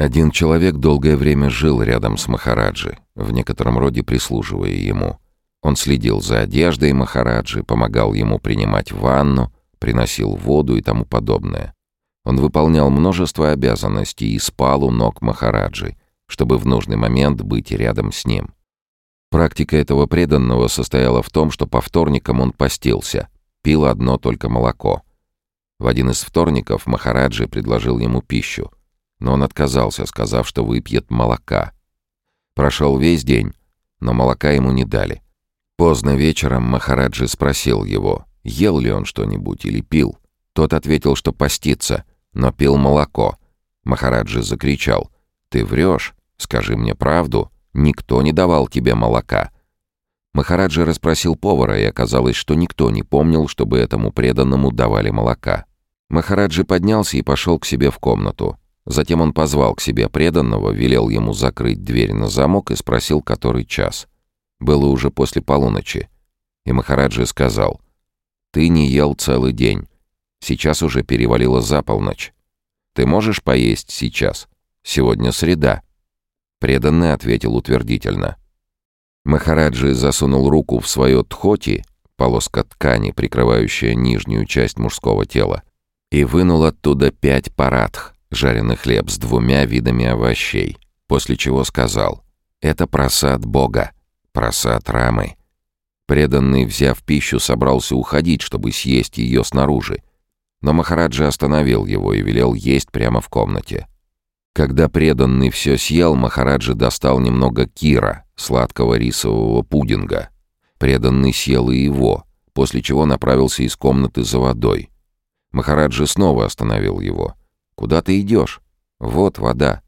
Один человек долгое время жил рядом с Махараджи, в некотором роде прислуживая ему. Он следил за одеждой Махараджи, помогал ему принимать ванну, приносил воду и тому подобное. Он выполнял множество обязанностей и спал у ног Махараджи, чтобы в нужный момент быть рядом с ним. Практика этого преданного состояла в том, что по вторникам он постился, пил одно только молоко. В один из вторников Махараджи предложил ему пищу — но он отказался, сказав, что выпьет молока. Прошел весь день, но молока ему не дали. Поздно вечером Махараджи спросил его, ел ли он что-нибудь или пил. Тот ответил, что постится, но пил молоко. Махараджи закричал, «Ты врешь? Скажи мне правду. Никто не давал тебе молока». Махараджи расспросил повара, и оказалось, что никто не помнил, чтобы этому преданному давали молока. Махараджи поднялся и пошел к себе в комнату. Затем он позвал к себе преданного, велел ему закрыть дверь на замок и спросил, который час. Было уже после полуночи. И Махараджи сказал, «Ты не ел целый день. Сейчас уже перевалило за полночь. Ты можешь поесть сейчас? Сегодня среда». Преданный ответил утвердительно. Махараджи засунул руку в свое тхоти, полоска ткани, прикрывающая нижнюю часть мужского тела, и вынул оттуда пять парадх, жареный хлеб с двумя видами овощей, после чего сказал «Это просад Бога, просад Рамы». Преданный, взяв пищу, собрался уходить, чтобы съесть ее снаружи, но Махараджа остановил его и велел есть прямо в комнате. Когда преданный все съел, Махараджа достал немного кира, сладкого рисового пудинга. Преданный съел и его, после чего направился из комнаты за водой. Махараджа снова остановил его — Куда ты идешь? Вот вода».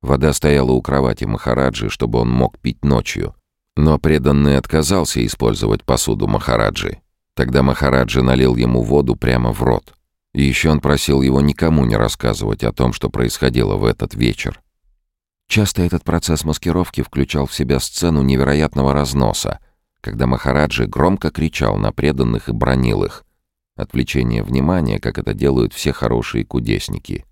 Вода стояла у кровати Махараджи, чтобы он мог пить ночью. Но преданный отказался использовать посуду Махараджи. Тогда Махараджи налил ему воду прямо в рот. И еще он просил его никому не рассказывать о том, что происходило в этот вечер. Часто этот процесс маскировки включал в себя сцену невероятного разноса, когда Махараджи громко кричал на преданных и бронил их — отвлечение внимания, как это делают все хорошие кудесники.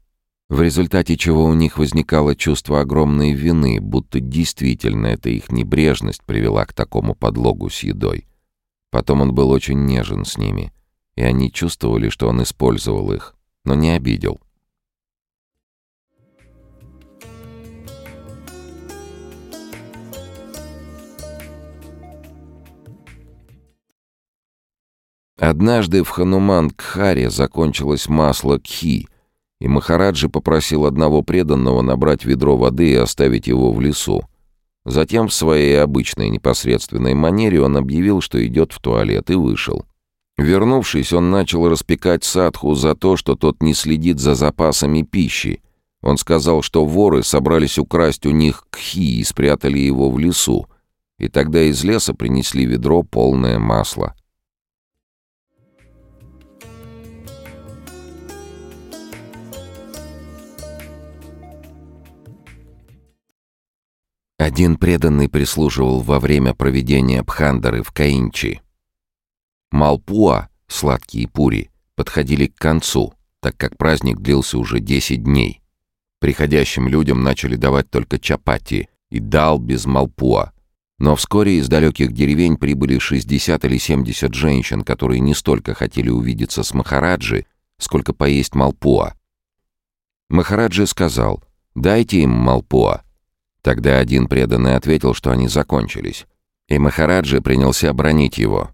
В результате чего у них возникало чувство огромной вины, будто действительно эта их небрежность привела к такому подлогу с едой. Потом он был очень нежен с ними, и они чувствовали, что он использовал их, но не обидел. Однажды в Хануман-Кхаре закончилось масло кхи, и Махараджи попросил одного преданного набрать ведро воды и оставить его в лесу. Затем в своей обычной непосредственной манере он объявил, что идет в туалет, и вышел. Вернувшись, он начал распекать Садху за то, что тот не следит за запасами пищи. Он сказал, что воры собрались украсть у них кхи и спрятали его в лесу, и тогда из леса принесли ведро полное масла. Один преданный прислуживал во время проведения Бхандары в Каинчи. Малпуа, сладкие пури, подходили к концу, так как праздник длился уже 10 дней. Приходящим людям начали давать только чапати и дал без малпуа. Но вскоре из далеких деревень прибыли 60 или 70 женщин, которые не столько хотели увидеться с Махараджи, сколько поесть малпуа. Махараджи сказал «Дайте им малпуа». Тогда один преданный ответил, что они закончились. И Махараджи принялся бронить его.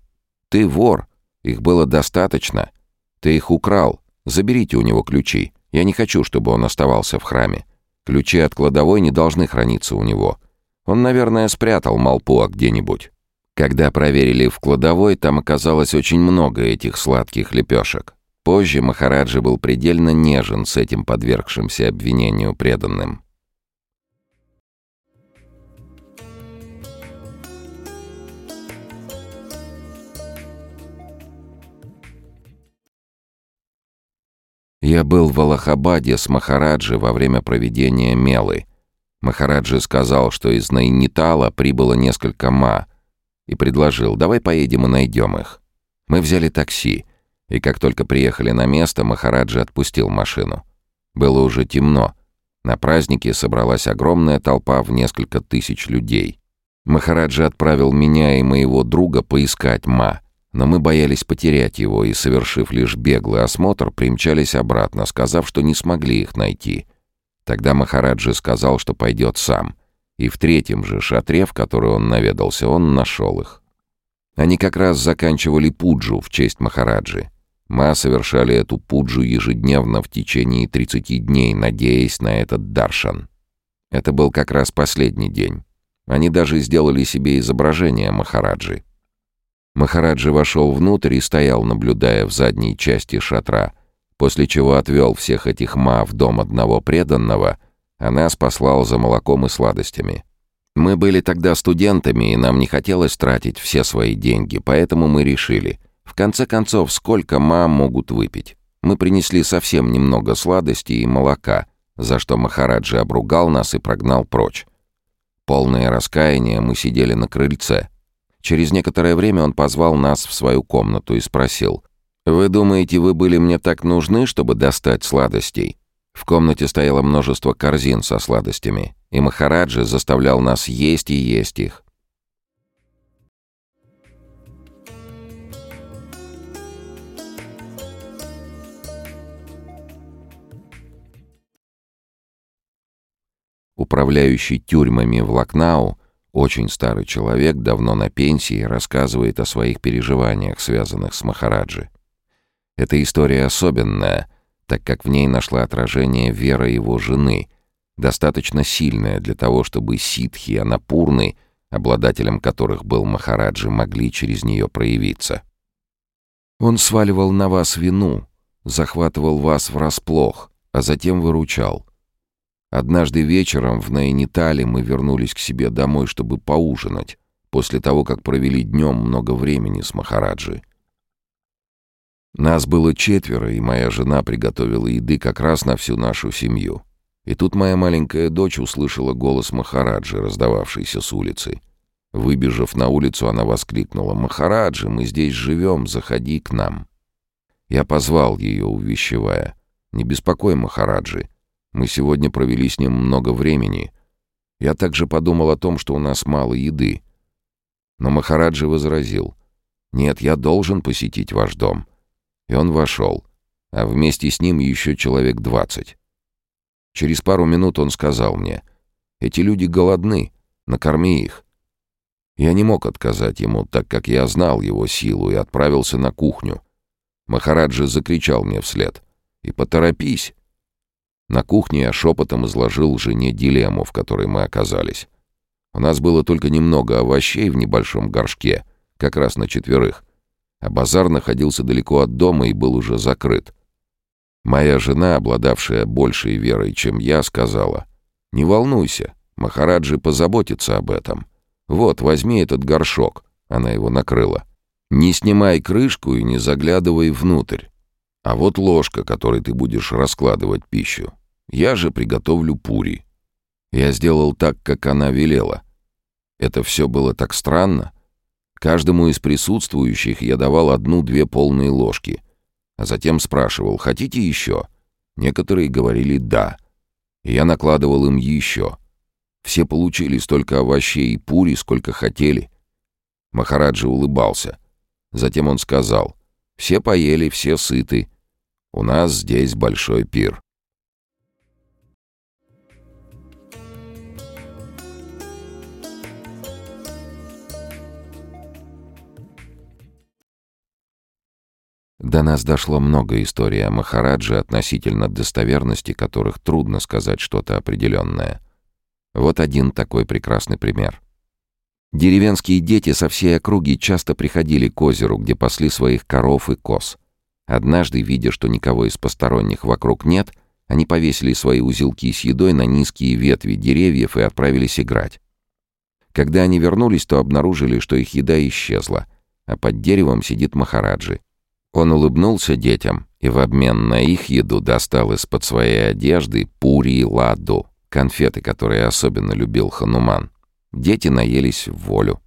«Ты вор. Их было достаточно. Ты их украл. Заберите у него ключи. Я не хочу, чтобы он оставался в храме. Ключи от кладовой не должны храниться у него. Он, наверное, спрятал Малпуа где-нибудь». Когда проверили в кладовой, там оказалось очень много этих сладких лепешек. Позже Махараджи был предельно нежен с этим подвергшимся обвинению преданным. Я был в Аллахабаде с Махараджи во время проведения Мелы. Махараджи сказал, что из Найнитала прибыло несколько ма, и предложил, давай поедем и найдем их. Мы взяли такси, и как только приехали на место, Махараджи отпустил машину. Было уже темно, На празднике собралась огромная толпа в несколько тысяч людей. Махараджи отправил меня и моего друга поискать Ма, но мы боялись потерять его и, совершив лишь беглый осмотр, примчались обратно, сказав, что не смогли их найти. Тогда Махараджи сказал, что пойдет сам. И в третьем же шатре, в который он наведался, он нашел их. Они как раз заканчивали пуджу в честь Махараджи. Мы совершали эту пуджу ежедневно в течение 30 дней, надеясь на этот даршан. Это был как раз последний день. Они даже сделали себе изображение Махараджи. Махараджи вошел внутрь и стоял, наблюдая в задней части шатра, после чего отвел всех этих ма в дом одного преданного, а нас послал за молоком и сладостями. Мы были тогда студентами, и нам не хотелось тратить все свои деньги, поэтому мы решили — в конце концов, сколько мам могут выпить? Мы принесли совсем немного сладостей и молока, за что Махараджи обругал нас и прогнал прочь. Полное раскаяние мы сидели на крыльце. Через некоторое время он позвал нас в свою комнату и спросил, «Вы думаете, вы были мне так нужны, чтобы достать сладостей?» В комнате стояло множество корзин со сладостями, и Махараджи заставлял нас есть и есть их. Управляющий тюрьмами в Лакнау, очень старый человек, давно на пенсии, рассказывает о своих переживаниях, связанных с Махараджи. Эта история особенная, так как в ней нашла отражение вера его жены, достаточно сильная для того, чтобы ситхи и анапурны, обладателем которых был Махараджи, могли через нее проявиться. Он сваливал на вас вину, захватывал вас врасплох, а затем выручал. Однажды вечером в Найнитале мы вернулись к себе домой, чтобы поужинать, после того, как провели днем много времени с Махараджи. Нас было четверо, и моя жена приготовила еды как раз на всю нашу семью. И тут моя маленькая дочь услышала голос Махараджи, раздававшийся с улицы. Выбежав на улицу, она воскликнула «Махараджи, мы здесь живем, заходи к нам». Я позвал ее, увещевая «Не беспокой Махараджи, мы сегодня провели с ним много времени. Я также подумал о том, что у нас мало еды. Но Махараджи возразил. «Нет, я должен посетить ваш дом». И он вошел, а вместе с ним еще человек двадцать. Через пару минут он сказал мне, «Эти люди голодны, накорми их». Я не мог отказать ему, так как я знал его силу и отправился на кухню. Махараджи закричал мне вслед. «И поторопись, на кухне я шепотом изложил жене дилемму, в которой мы оказались. У нас было только немного овощей в небольшом горшке, как раз на четверых, а базар находился далеко от дома и был уже закрыт. Моя жена, обладавшая большей верой, чем я, сказала, «Не волнуйся, Махараджи позаботится об этом. Вот, возьми этот горшок». Она его накрыла. «Не снимай крышку и не заглядывай внутрь. А вот ложка, которой ты будешь раскладывать пищу. Я же приготовлю пури. Я сделал так, как она велела. Это все было так странно. Каждому из присутствующих я давал одну-две полные ложки, а затем спрашивал, хотите еще? Некоторые говорили «да». Я накладывал им еще. Все получили столько овощей и пури, сколько хотели. Махараджа улыбался. Затем он сказал, «Все поели, все сыты, у нас здесь большой пир. До нас дошло много историй о Махарадже, относительно достоверности которых трудно сказать что-то определенное. Вот один такой прекрасный пример. Деревенские дети со всей округи часто приходили к озеру, где пасли своих коров и коз. Однажды, видя, что никого из посторонних вокруг нет, они повесили свои узелки с едой на низкие ветви деревьев и отправились играть. Когда они вернулись, то обнаружили, что их еда исчезла, а под деревом сидит Махараджи. Он улыбнулся детям и в обмен на их еду достал из-под своей одежды пури и ладу, конфеты, которые особенно любил Хануман. Дети наелись в волю.